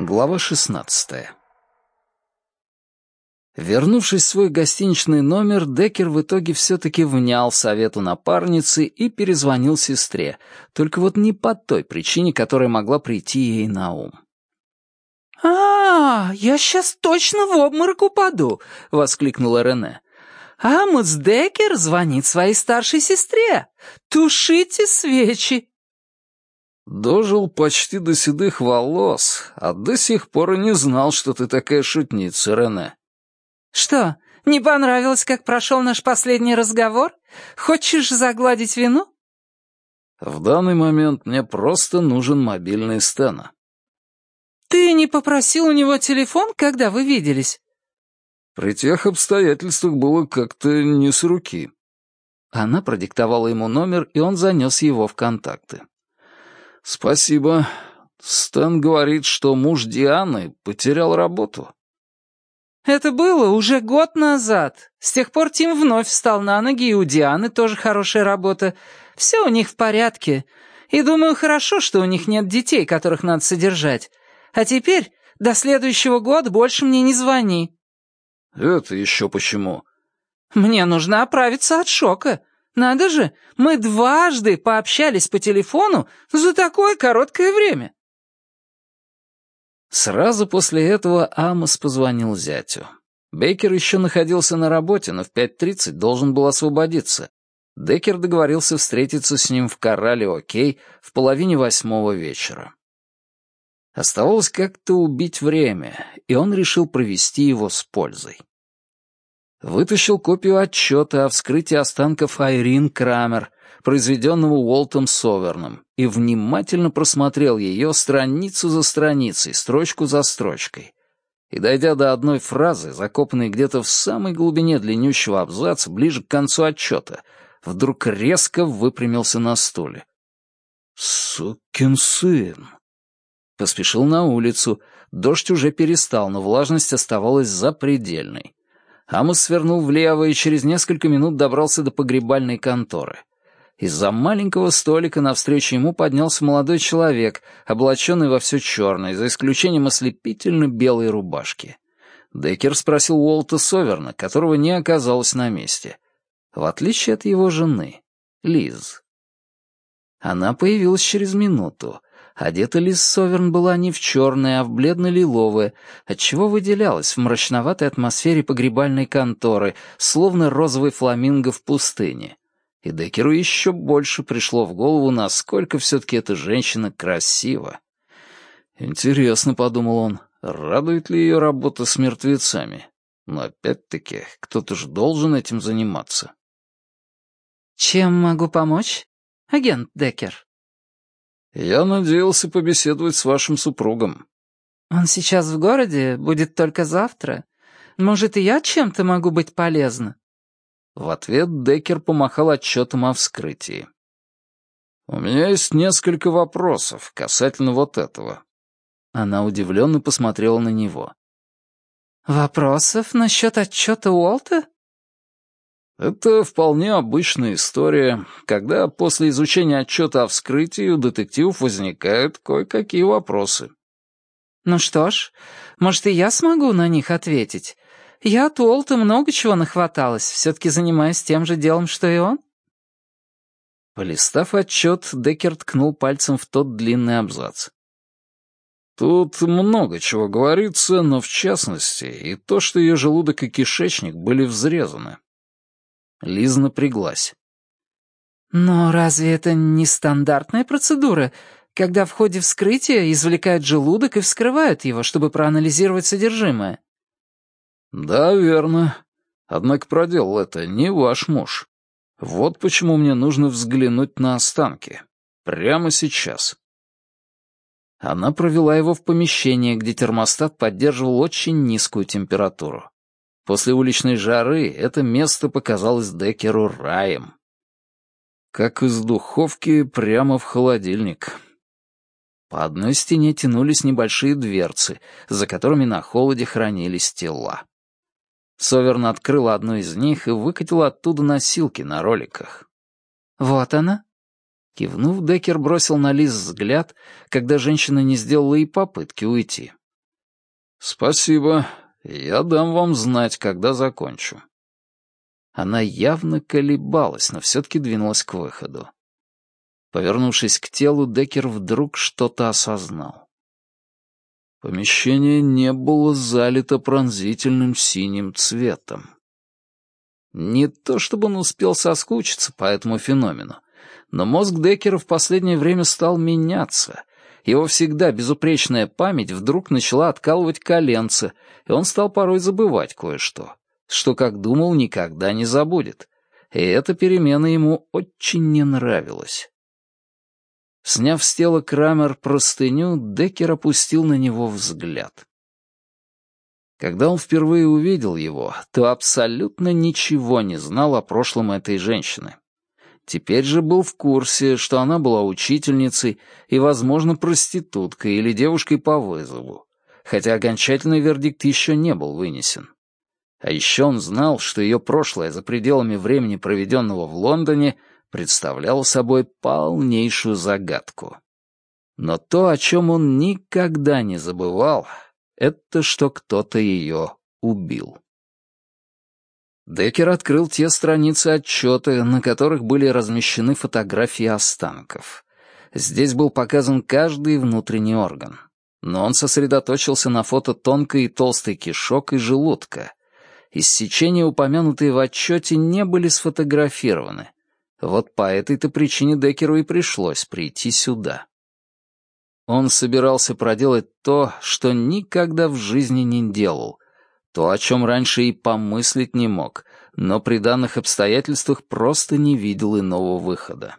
Глава 16 Вернувшись в свой гостиничный номер, Деккер в итоге все-таки внял совету напарницы и перезвонил сестре, только вот не по той причине, которая могла прийти ей на ум. «А, я сейчас точно в обморок упаду!» — воскликнула Рене. «Амос Деккер звонит своей старшей сестре! Тушите свечи!» Дожил почти до седых волос, а до сих пор и не знал, что ты такая шутница, Рене. «Что, не понравилось, как прошел наш последний разговор? Хочешь загладить вину?» «В данный момент мне просто нужен мобильный Стена». «Ты не попросил у него телефон, когда вы виделись?» «При тех обстоятельствах было как-то не с руки». Она продиктовала ему номер, и он занес его в контакты. «Спасибо. Стэн говорит, что муж Дианы потерял работу». Это было уже год назад. С тех пор Тим вновь встал на ноги, и у Дианы тоже хорошая работа. Все у них в порядке. И думаю, хорошо, что у них нет детей, которых надо содержать. А теперь до следующего года больше мне не звони». «Это еще почему?» «Мне нужно оправиться от шока. Надо же, мы дважды пообщались по телефону за такое короткое время». Сразу после этого Амос позвонил зятю. Бейкер еще находился на работе, но в 5.30 должен был освободиться. Деккер договорился встретиться с ним в Корале Окей в половине восьмого вечера. Оставалось как-то убить время, и он решил провести его с пользой. Вытащил копию отчета о вскрытии останков Айрин Крамер, произведенного Уолтом Соверном, и внимательно просмотрел ее страницу за страницей, строчку за строчкой. И, дойдя до одной фразы, закопанной где-то в самой глубине длиннющего абзаца, ближе к концу отчета, вдруг резко выпрямился на стуле. «Сукин сын!» Поспешил на улицу. Дождь уже перестал, но влажность оставалась запредельной. Амос свернул влево и через несколько минут добрался до погребальной конторы. Из-за маленького столика навстречу ему поднялся молодой человек, облаченный во все черное, за исключением ослепительно белой рубашки. Деккер спросил Уолта Соверна, которого не оказалось на месте. В отличие от его жены, Лиз. Она появилась через минуту. Одета Лиз Соверн была не в черное, а в бледно-лиловое, отчего выделялась в мрачноватой атмосфере погребальной конторы, словно розовый фламинго в пустыне и Деккеру еще больше пришло в голову, насколько все-таки эта женщина красива. «Интересно», — подумал он, — «радует ли ее работа с мертвецами? Но опять-таки, кто-то же должен этим заниматься». «Чем могу помочь, агент Деккер?» «Я надеялся побеседовать с вашим супругом». «Он сейчас в городе, будет только завтра. Может, и я чем-то могу быть полезна?» В ответ Деккер помахал отчетом о вскрытии. «У меня есть несколько вопросов касательно вот этого». Она удивленно посмотрела на него. «Вопросов насчет отчета Уолта?» Это вполне обычная история, когда после изучения отчета о вскрытии у детективов возникают кое-какие вопросы. «Ну что ж, может, и я смогу на них ответить. Я от Уолта много чего нахваталась, все-таки занимаюсь тем же делом, что и он». Полистав отчет, Деккер ткнул пальцем в тот длинный абзац. Тут много чего говорится, но в частности и то, что ее желудок и кишечник были взрезаны. Лиза напряглась. «Но разве это не стандартная процедура, когда в ходе вскрытия извлекают желудок и вскрывают его, чтобы проанализировать содержимое?» «Да, верно. Однако проделал это не ваш муж. Вот почему мне нужно взглянуть на останки. Прямо сейчас». Она провела его в помещение, где термостат поддерживал очень низкую температуру. После уличной жары это место показалось Деккеру раем. Как из духовки прямо в холодильник. По одной стене тянулись небольшие дверцы, за которыми на холоде хранились тела. Соверн открыла одну из них и выкатила оттуда носилки на роликах. «Вот она». Кивнув, Деккер бросил на Лиз взгляд, когда женщина не сделала и попытки уйти. «Спасибо. Я дам вам знать, когда закончу». Она явно колебалась, но все-таки двинулась к выходу. Повернувшись к телу, Деккер вдруг что-то осознал. Помещение не было залито пронзительным синим цветом. Не то чтобы он успел соскучиться по этому феномену, но мозг Деккера в последнее время стал меняться. Его всегда безупречная память вдруг начала откалывать коленца, и он стал порой забывать кое-что, что, как думал, никогда не забудет. И эта перемена ему очень не нравилась. Сняв с тела Крамер простыню, Деккер опустил на него взгляд. Когда он впервые увидел его, то абсолютно ничего не знал о прошлом этой женщины. Теперь же был в курсе, что она была учительницей и, возможно, проституткой или девушкой по вызову, хотя окончательный вердикт еще не был вынесен. А еще он знал, что ее прошлое за пределами времени, проведенного в Лондоне, представляло собой полнейшую загадку. Но то, о чем он никогда не забывал, это что кто-то ее убил. Деккер открыл те страницы отчета, на которых были размещены фотографии останков. Здесь был показан каждый внутренний орган. Но он сосредоточился на фото тонкой и толстой кишок и желудка. Иссечения, упомянутые в отчете, не были сфотографированы. Вот по этой-то причине Деккеру и пришлось прийти сюда. Он собирался проделать то, что никогда в жизни не делал, то, о чем раньше и помыслить не мог, но при данных обстоятельствах просто не видел иного выхода.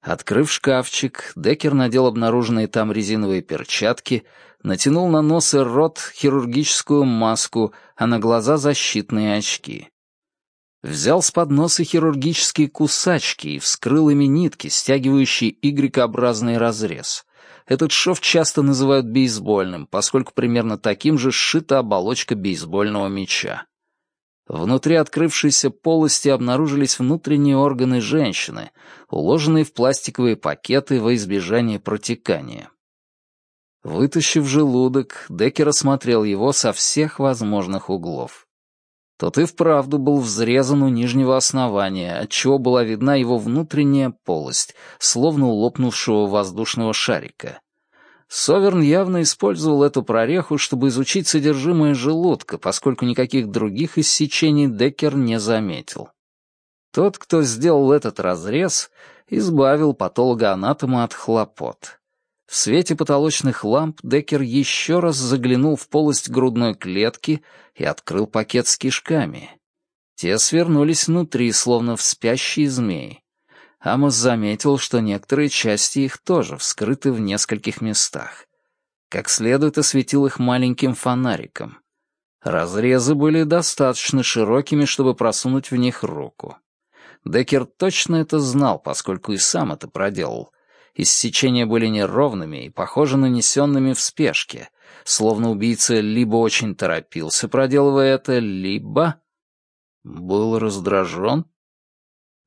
Открыв шкафчик, Деккер надел обнаруженные там резиновые перчатки, натянул на нос и рот хирургическую маску, а на глаза защитные очки. Взял с подноса хирургические кусачки и вскрыл ими нитки, стягивающие Y-образный разрез. Этот шов часто называют бейсбольным, поскольку примерно таким же сшита оболочка бейсбольного мяча. Внутри открывшейся полости обнаружились внутренние органы женщины, уложенные в пластиковые пакеты во избежание протекания. Вытащив желудок, Деккер осмотрел его со всех возможных углов. Тот и вправду был взрезан у нижнего основания, отчего была видна его внутренняя полость, словно у лопнувшего воздушного шарика. Соверн явно использовал эту прореху, чтобы изучить содержимое желудка, поскольку никаких других иссечений Деккер не заметил. Тот, кто сделал этот разрез, избавил патолога-анатома от хлопот. В свете потолочных ламп Деккер еще раз заглянул в полость грудной клетки и открыл пакет с кишками. Те свернулись внутри, словно в спящие змеи. Амос заметил, что некоторые части их тоже вскрыты в нескольких местах. Как следует осветил их маленьким фонариком. Разрезы были достаточно широкими, чтобы просунуть в них руку. Деккер точно это знал, поскольку и сам это проделал. Иссечения были неровными и, похоже, нанесенными в спешке, словно убийца либо очень торопился, проделывая это, либо... Был раздражен?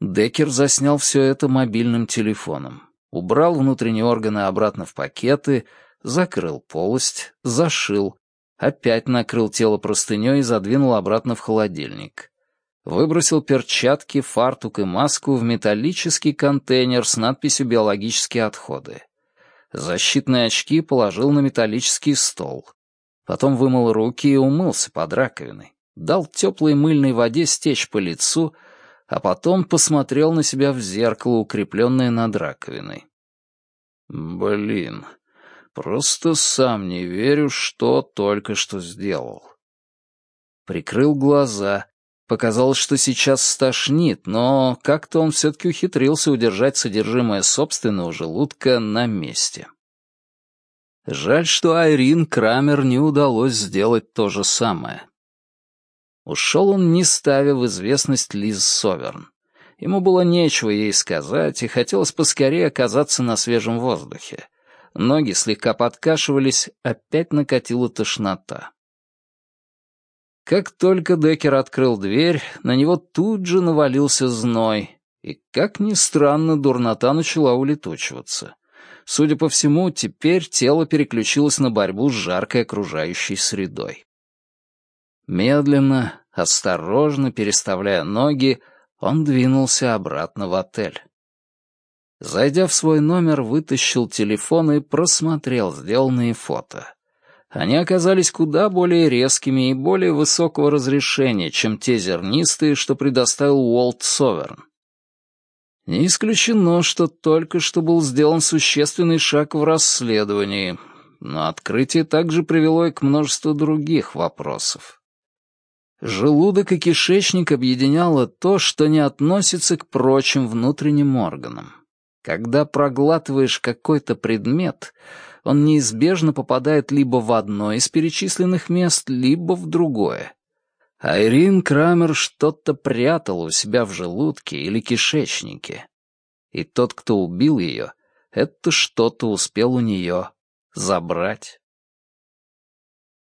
Деккер заснял все это мобильным телефоном, убрал внутренние органы обратно в пакеты, закрыл полость, зашил, опять накрыл тело простыней и задвинул обратно в холодильник выбросил перчатки, фартук и маску в металлический контейнер с надписью «Биологические отходы». Защитные очки положил на металлический стол. Потом вымыл руки и умылся под раковиной. Дал теплой мыльной воде стечь по лицу, а потом посмотрел на себя в зеркало, укрепленное над раковиной. Блин, просто сам не верю, что только что сделал. Прикрыл глаза Показалось, что сейчас стошнит, но как-то он все-таки ухитрился удержать содержимое собственного желудка на месте. Жаль, что Айрин Крамер не удалось сделать то же самое. Ушел он, не ставя в известность Лиз Соверн. Ему было нечего ей сказать, и хотелось поскорее оказаться на свежем воздухе. Ноги слегка подкашивались, опять накатила тошнота. Как только Деккер открыл дверь, на него тут же навалился зной, и, как ни странно, дурнота начала улетучиваться. Судя по всему, теперь тело переключилось на борьбу с жаркой окружающей средой. Медленно, осторожно переставляя ноги, он двинулся обратно в отель. Зайдя в свой номер, вытащил телефон и просмотрел сделанные фото. Они оказались куда более резкими и более высокого разрешения, чем те зернистые, что предоставил Уолт Соверн. Не исключено, что только что был сделан существенный шаг в расследовании, но открытие также привело и к множеству других вопросов. Желудок и кишечник объединяло то, что не относится к прочим внутренним органам. Когда проглатываешь какой-то предмет, он неизбежно попадает либо в одно из перечисленных мест, либо в другое. Айрин Крамер что-то прятал у себя в желудке или кишечнике. И тот, кто убил ее, это что-то успел у нее забрать.